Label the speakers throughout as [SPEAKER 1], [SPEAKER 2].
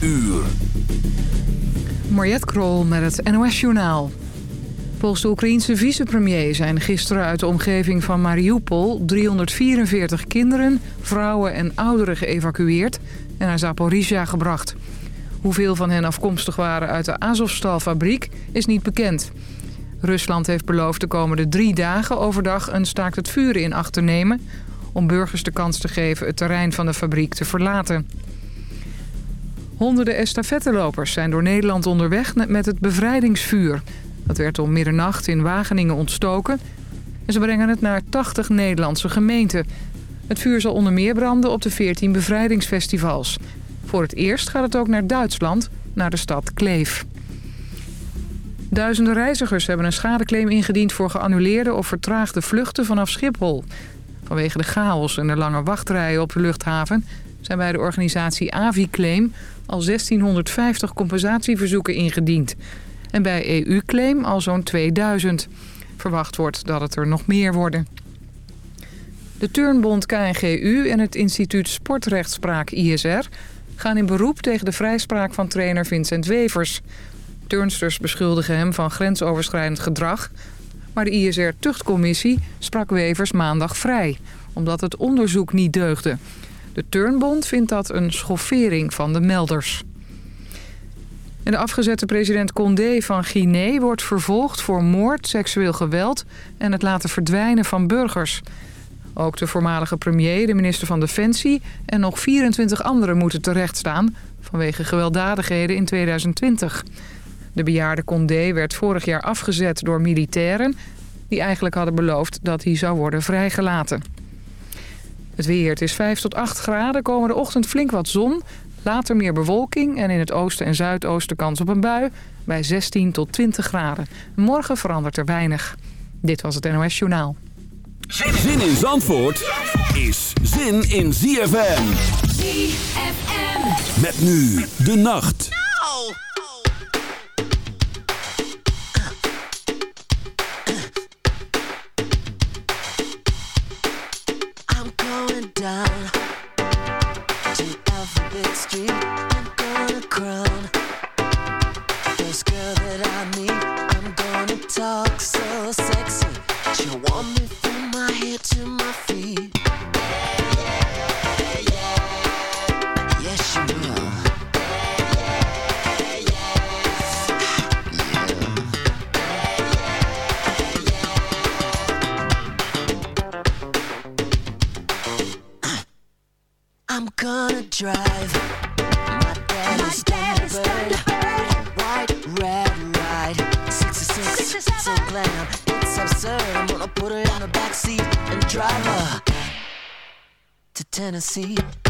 [SPEAKER 1] uur.
[SPEAKER 2] Mariette Krol met het NOS Journaal. Volgens de Oekraïense vicepremier zijn gisteren uit de omgeving van Mariupol... 344 kinderen, vrouwen en ouderen geëvacueerd en naar Zaporizhia gebracht. Hoeveel van hen afkomstig waren uit de Azovstal-fabriek is niet bekend. Rusland heeft beloofd de komende drie dagen overdag een staakt het vuren in acht te nemen... om burgers de kans te geven het terrein van de fabriek te verlaten. Honderden estafettelopers zijn door Nederland onderweg met het bevrijdingsvuur. Dat werd om middernacht in Wageningen ontstoken. En ze brengen het naar 80 Nederlandse gemeenten. Het vuur zal onder meer branden op de 14 bevrijdingsfestivals. Voor het eerst gaat het ook naar Duitsland, naar de stad Kleef. Duizenden reizigers hebben een schadeclaim ingediend... voor geannuleerde of vertraagde vluchten vanaf Schiphol. Vanwege de chaos en de lange wachtrijen op de luchthaven... zijn bij de organisatie Aviclaim al 1650 compensatieverzoeken ingediend. En bij EU-claim al zo'n 2000. Verwacht wordt dat het er nog meer worden. De Turnbond KNGU en het instituut Sportrechtspraak ISR... gaan in beroep tegen de vrijspraak van trainer Vincent Wevers. Turnsters beschuldigen hem van grensoverschrijdend gedrag... maar de ISR-tuchtcommissie sprak Wevers maandag vrij... omdat het onderzoek niet deugde... De Turnbond vindt dat een schoffering van de melders. De afgezette president Condé van Guinea wordt vervolgd voor moord, seksueel geweld en het laten verdwijnen van burgers. Ook de voormalige premier, de minister van Defensie en nog 24 anderen moeten terechtstaan vanwege gewelddadigheden in 2020. De bejaarde Condé werd vorig jaar afgezet door militairen die eigenlijk hadden beloofd dat hij zou worden vrijgelaten. Het weer, het is 5 tot 8 graden, komende ochtend flink wat zon. Later meer bewolking en in het oosten en zuidoosten kans op een bui bij 16 tot 20 graden. Morgen verandert er weinig. Dit was het NOS Journaal.
[SPEAKER 1] Zin in Zandvoort is zin in ZFM.
[SPEAKER 3] ZFM.
[SPEAKER 1] Met nu de nacht.
[SPEAKER 4] Down Tennessee.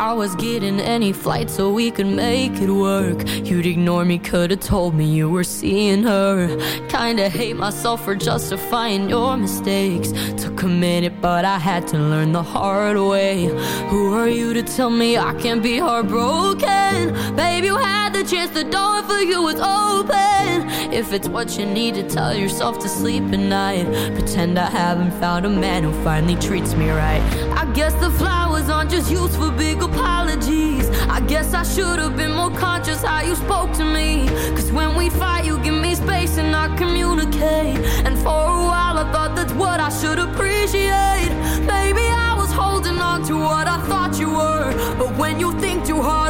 [SPEAKER 5] I was getting any flight so we could make it work. You'd ignore me, could've told me you were seeing her. Kinda hate myself for justifying your mistakes. Took a minute, but I had to learn the hard way. Who are you to tell me I can't be heartbroken? Babe, you had the chance, the door for you was open. If it's what you need to tell yourself to sleep at night, pretend I haven't found a man who finally treats me right. I guess the flowers aren't just used for big apologies. I guess I should have been more conscious how you spoke to me. Cause when we fight, you give me space and I communicate. And for a while, I thought that's what I should appreciate. Maybe I was holding on to what I thought you were. But when you think too hard,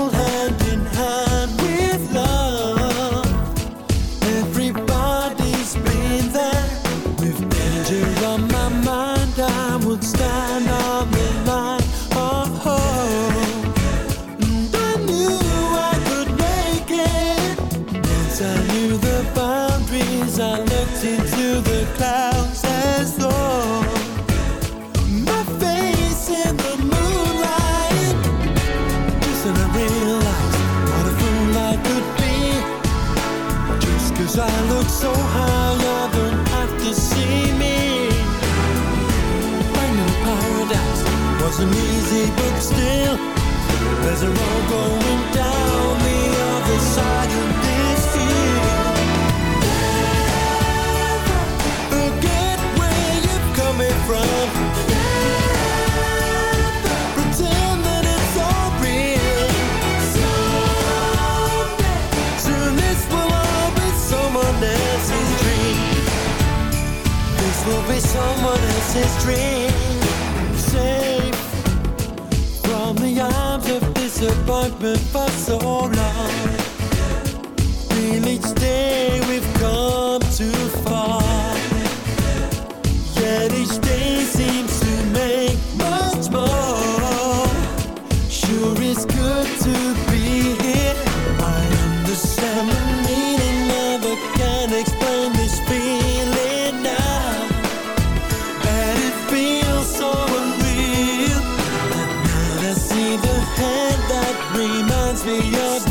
[SPEAKER 5] his dream safe from the arms of disappointment for so long. Feel each day. reminds me of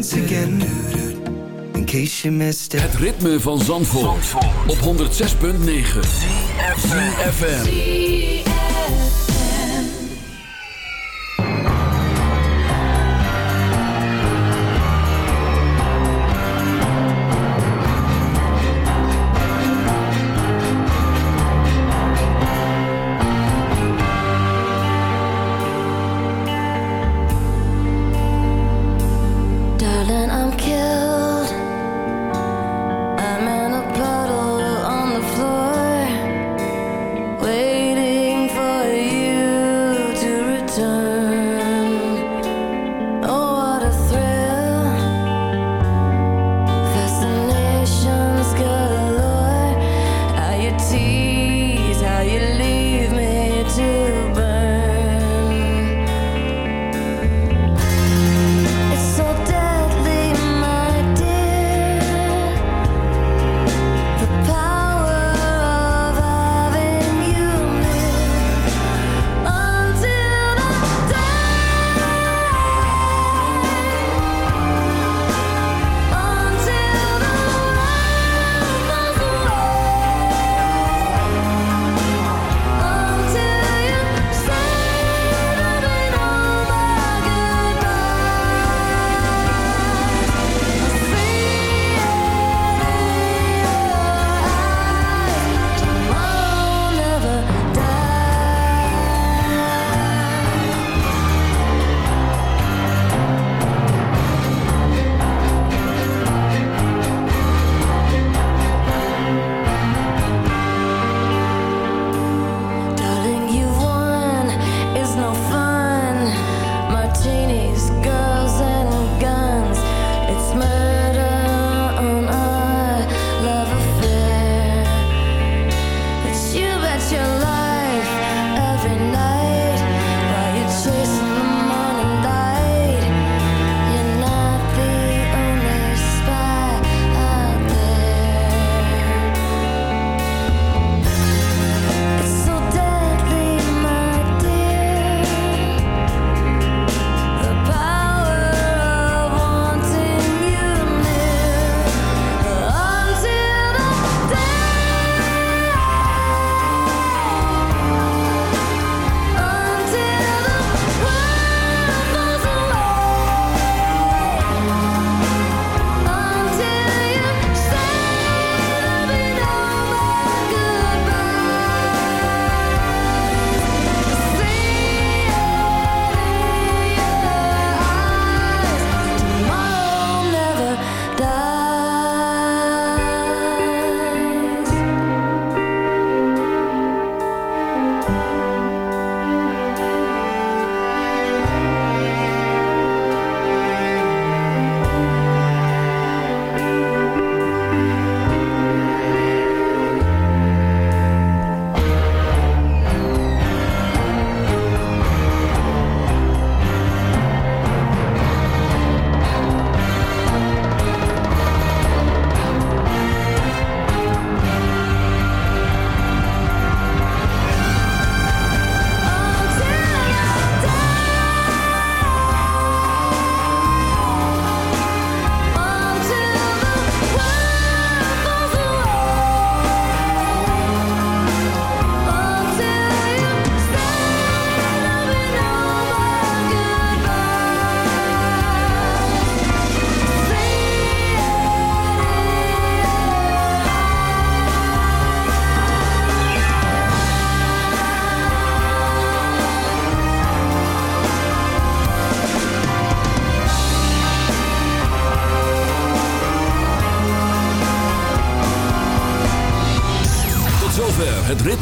[SPEAKER 6] once again. In case you missed it.
[SPEAKER 1] Het ritme van Zandvoort, Zandvoort. op 106.9
[SPEAKER 7] CFM see